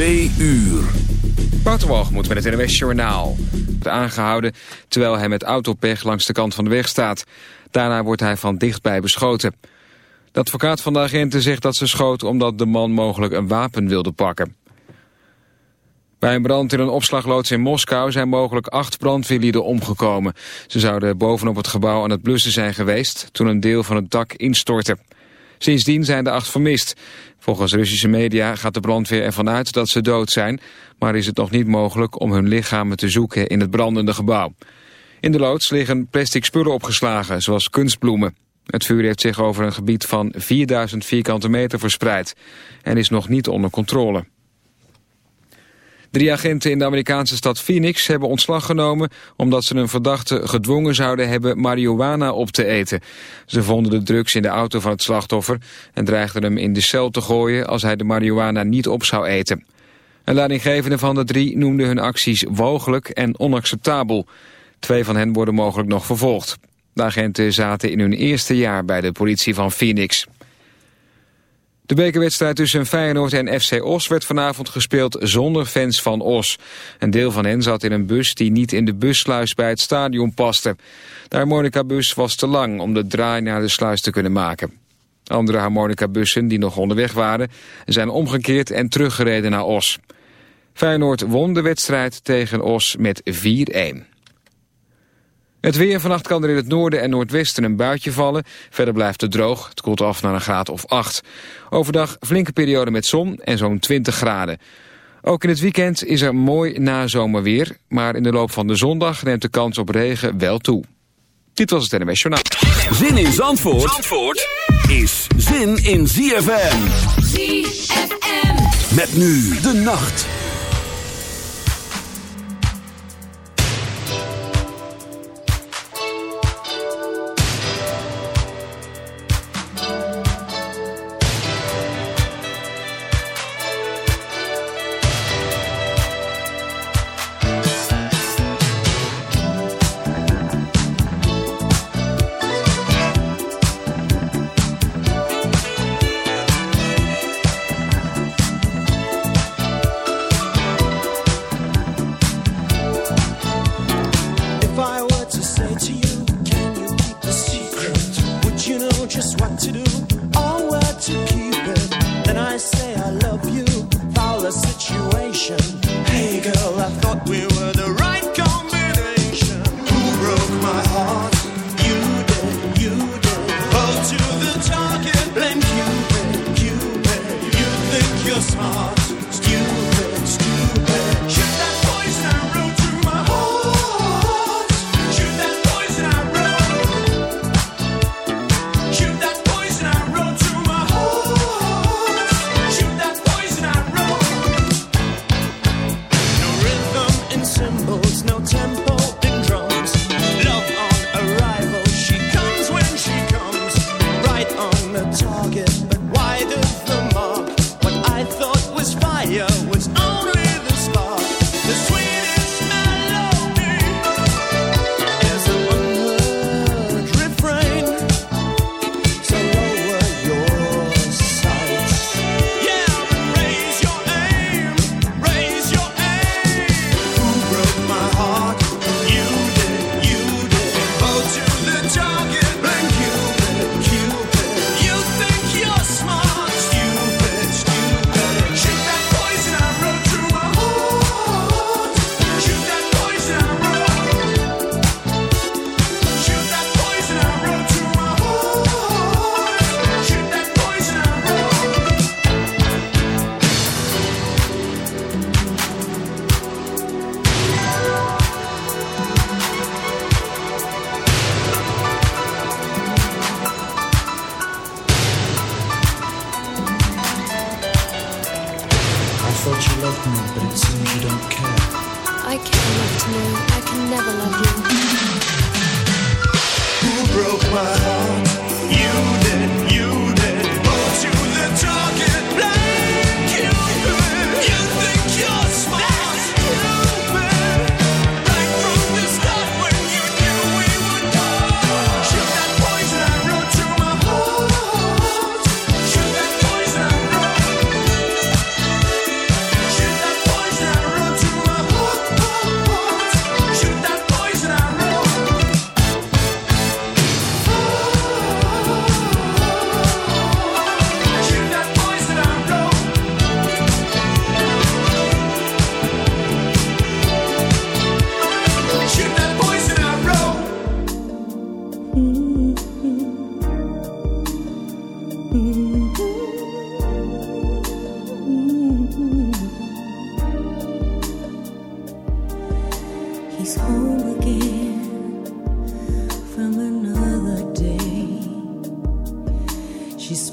Twee uur. moet met het NWS Journaal. Wordt aangehouden terwijl hij met autopech langs de kant van de weg staat. Daarna wordt hij van dichtbij beschoten. De advocaat van de agenten zegt dat ze schoot omdat de man mogelijk een wapen wilde pakken. Bij een brand in een opslagloods in Moskou zijn mogelijk acht brandweerlieden omgekomen. Ze zouden bovenop het gebouw aan het blussen zijn geweest toen een deel van het dak instortte. Sindsdien zijn de acht vermist. Volgens Russische media gaat de brandweer ervan uit dat ze dood zijn... maar is het nog niet mogelijk om hun lichamen te zoeken in het brandende gebouw. In de loods liggen plastic spullen opgeslagen, zoals kunstbloemen. Het vuur heeft zich over een gebied van 4000 vierkante meter verspreid... en is nog niet onder controle. Drie agenten in de Amerikaanse stad Phoenix hebben ontslag genomen... omdat ze een verdachte gedwongen zouden hebben marihuana op te eten. Ze vonden de drugs in de auto van het slachtoffer... en dreigden hem in de cel te gooien als hij de marihuana niet op zou eten. Een leidinggevende van de drie noemde hun acties wogelijk en onacceptabel. Twee van hen worden mogelijk nog vervolgd. De agenten zaten in hun eerste jaar bij de politie van Phoenix. De bekerwedstrijd tussen Feyenoord en FC Os werd vanavond gespeeld zonder fans van Os. Een deel van hen zat in een bus die niet in de bussluis bij het stadion paste. De harmonica-bus was te lang om de draai naar de sluis te kunnen maken. Andere harmonica-bussen die nog onderweg waren zijn omgekeerd en teruggereden naar Os. Feyenoord won de wedstrijd tegen Os met 4-1. Het weer vannacht kan er in het noorden en noordwesten een buitje vallen. Verder blijft het droog. Het koelt af naar een graad of 8. Overdag flinke periode met zon en zo'n 20 graden. Ook in het weekend is er mooi nazomerweer. Maar in de loop van de zondag neemt de kans op regen wel toe. Dit was het NMS Journaal. Zin in Zandvoort, Zandvoort is zin in ZFM. ZFM. Met nu de nacht.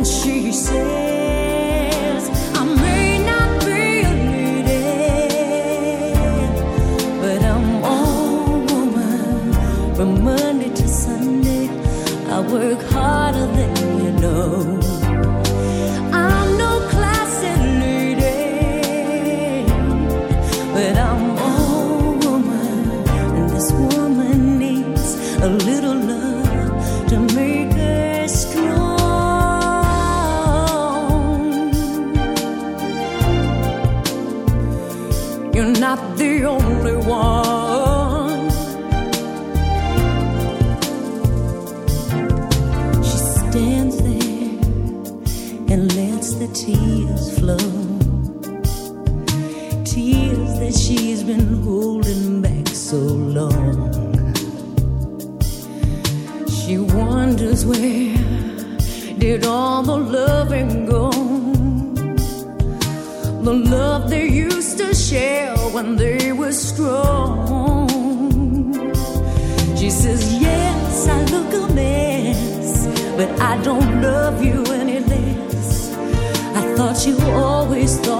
and she said another one. don't love you any less. I thought you always thought.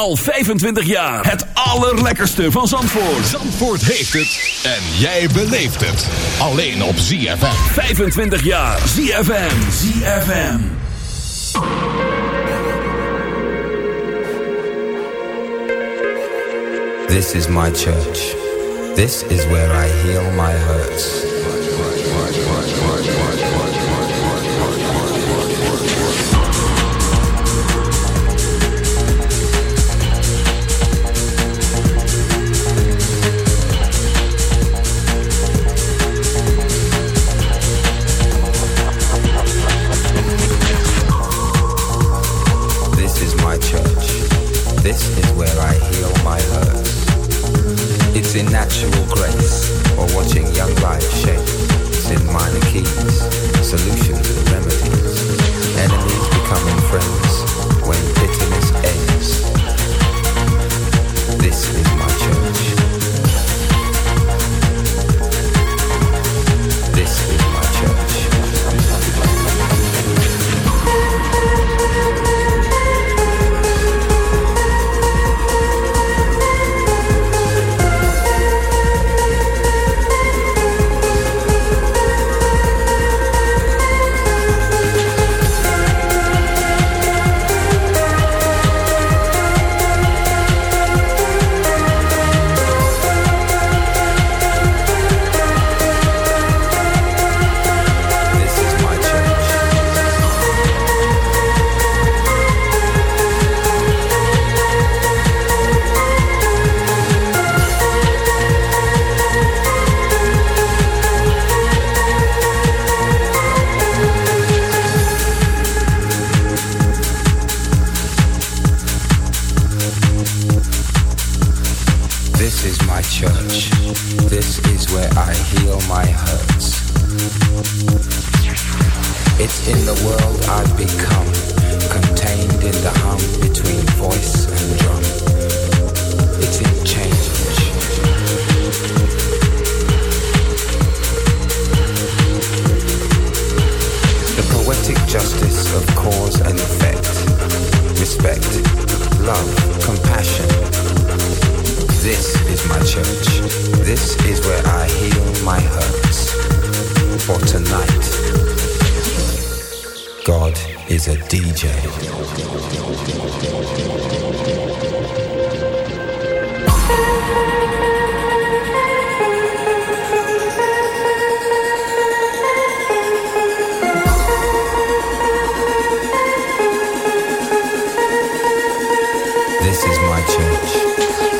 Al 25 jaar. Het allerlekkerste van Zandvoort. Zandvoort heeft het. En jij beleeft het. Alleen op ZFM. 25 jaar. ZFM. ZFM. This is my church. This is where I heal my hurts. This is my church.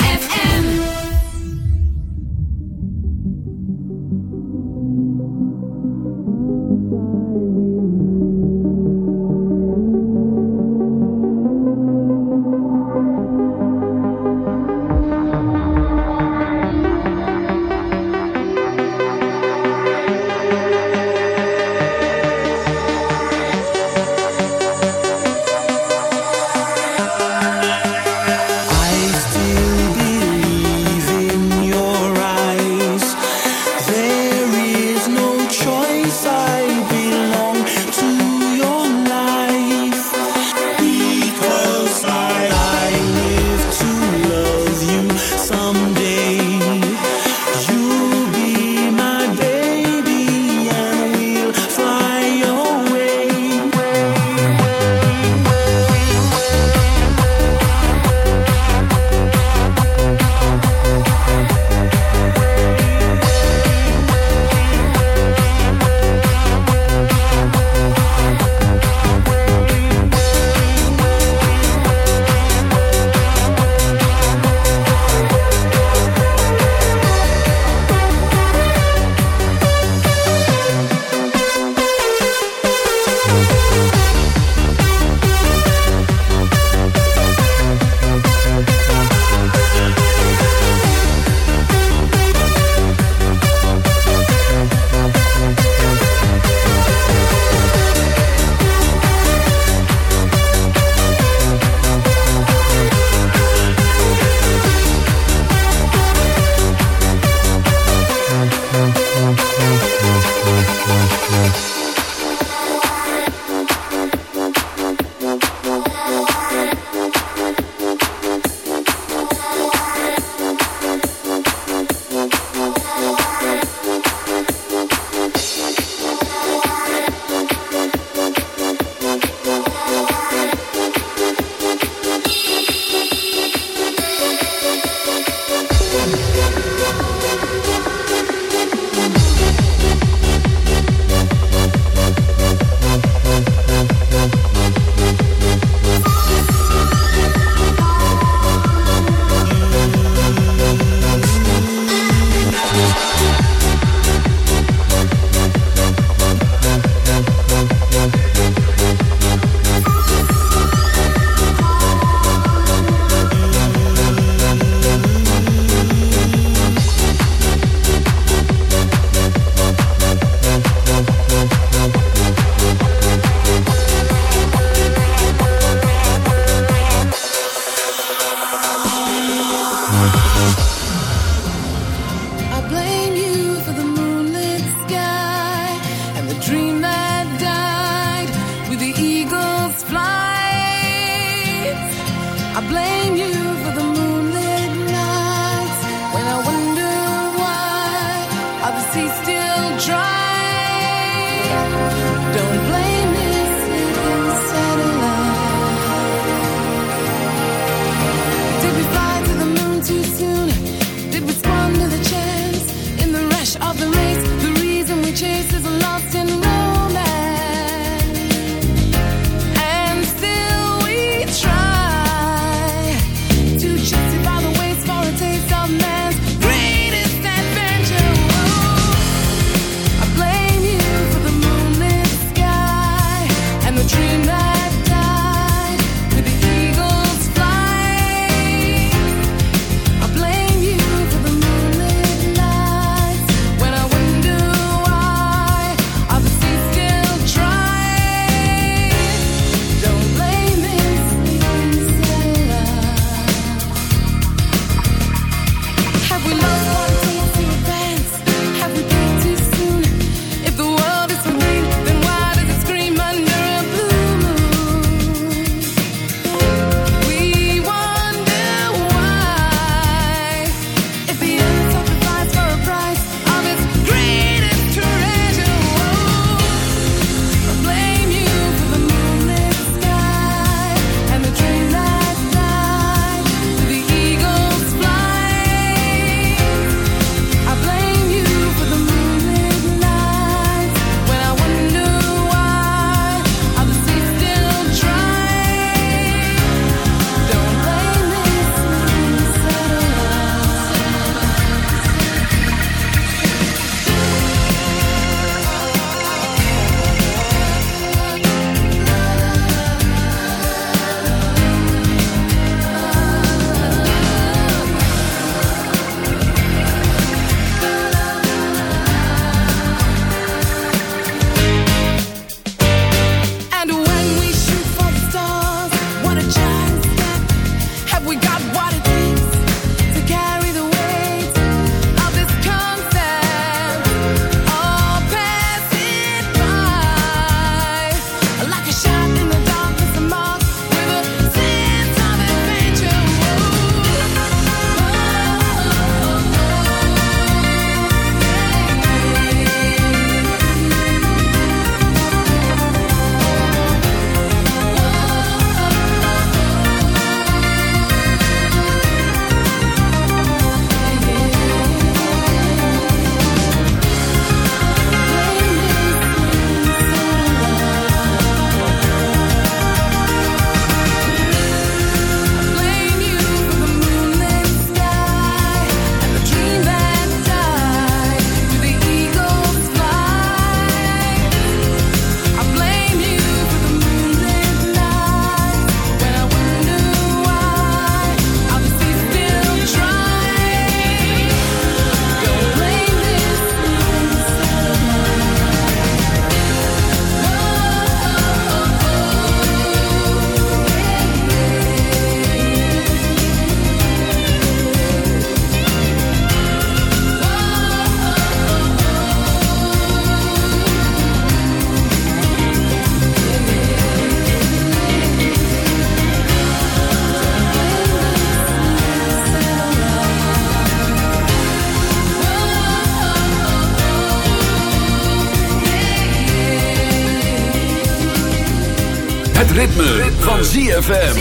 ritme, van ZFM.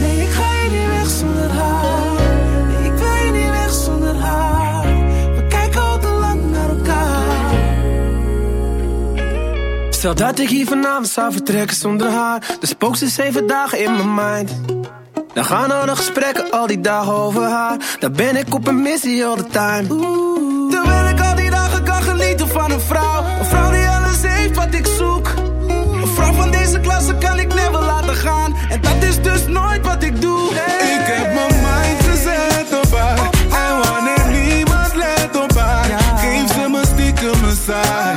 Nee, ik ga je niet weg zonder haar. Ik wil je niet weg zonder haar. We kijken al te lang naar elkaar. Stel dat ik hier vanavond zou vertrekken zonder haar. De spook ze zeven dagen in mijn mind. Dan gaan al de gesprekken al die dagen over haar. Daar ben ik op een missie all the time. Oeh. Terwijl ik al die dagen kan genieten van een vrouw. Een vrouw die alles heeft wat ik zoek vrouw van deze klasse kan ik never laten gaan. En dat is dus nooit wat ik doe. Ik heb mijn mind gezet op haar. Oh, oh. En wanneer niemand let op haar, geef ze me stiekem een.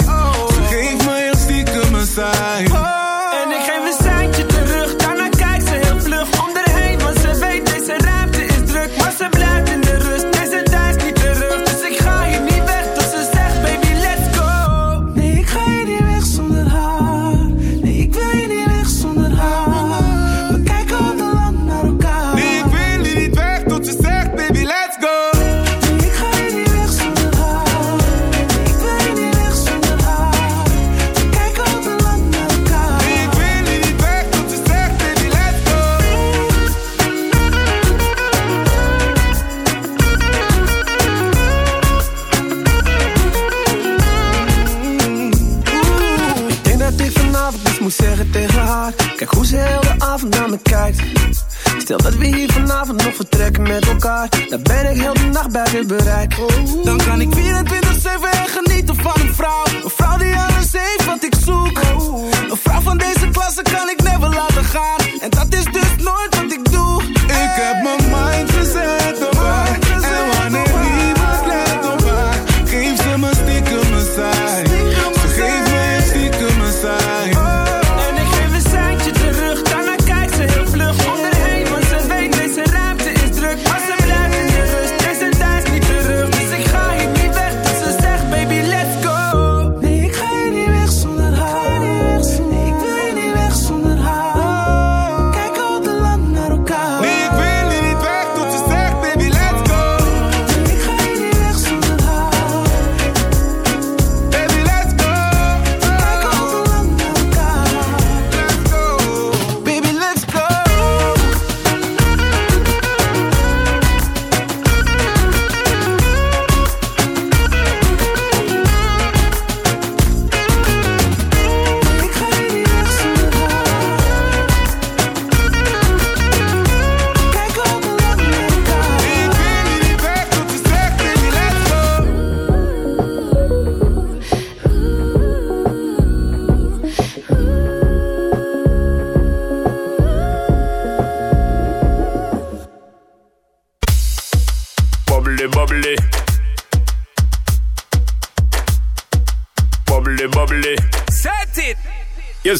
Stel dat we hier vanavond nog vertrekken met elkaar. Dan ben ik heel de nacht u bereik Dan kan ik 24-7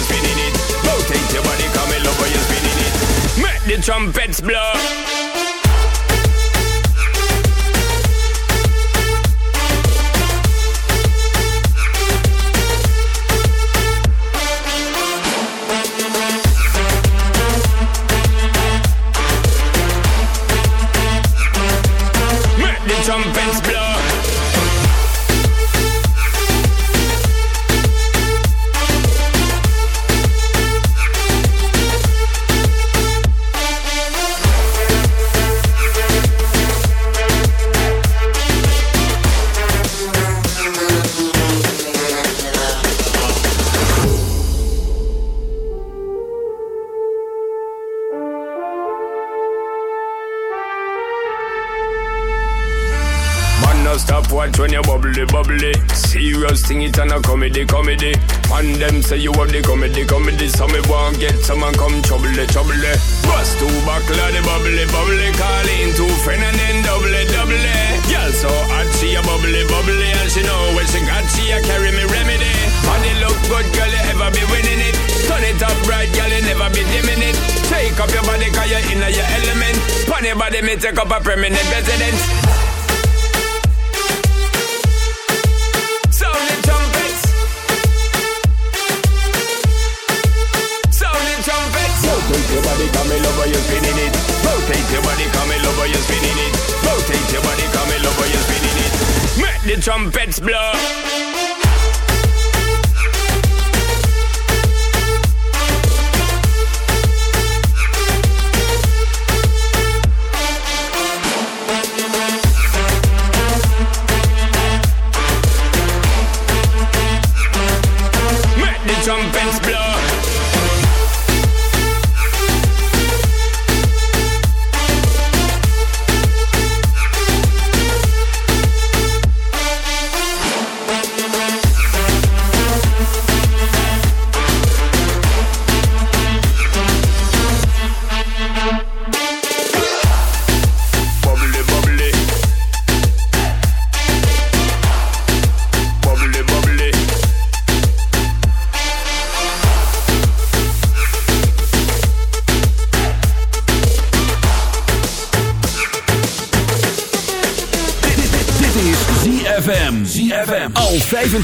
you're spinning it. Rotate your body, come and love while you're spinning it. Make the trumpets blow. comedy. trumpets blow.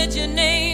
Said your name,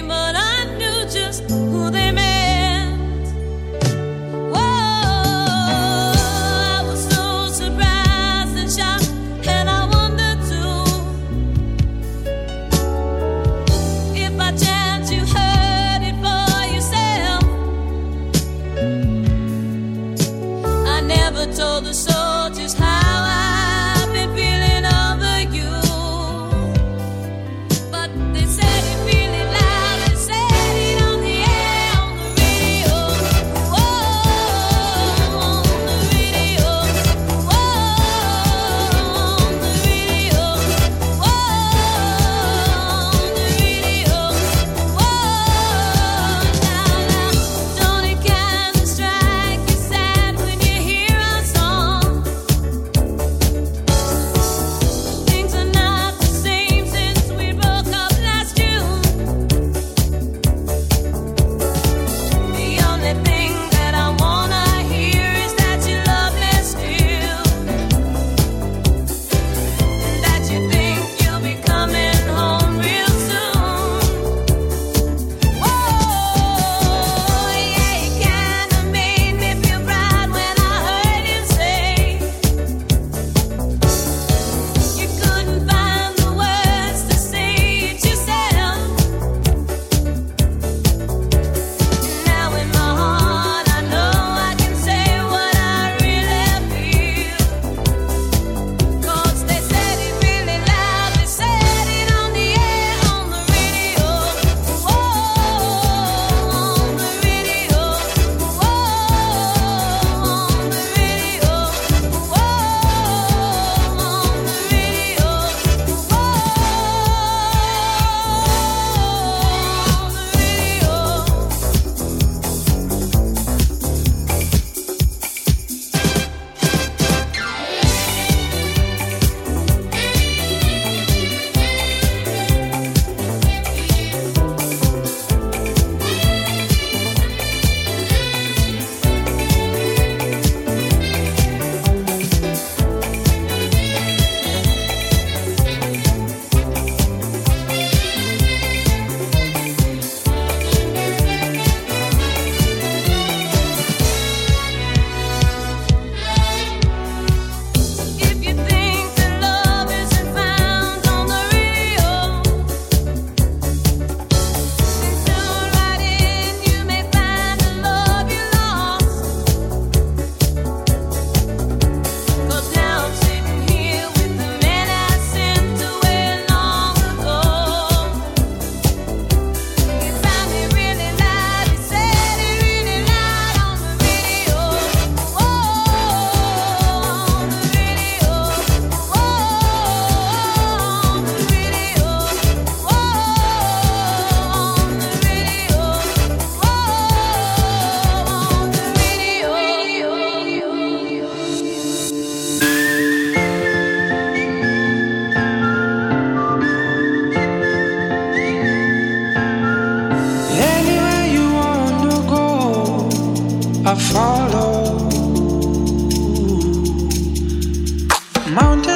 Mountain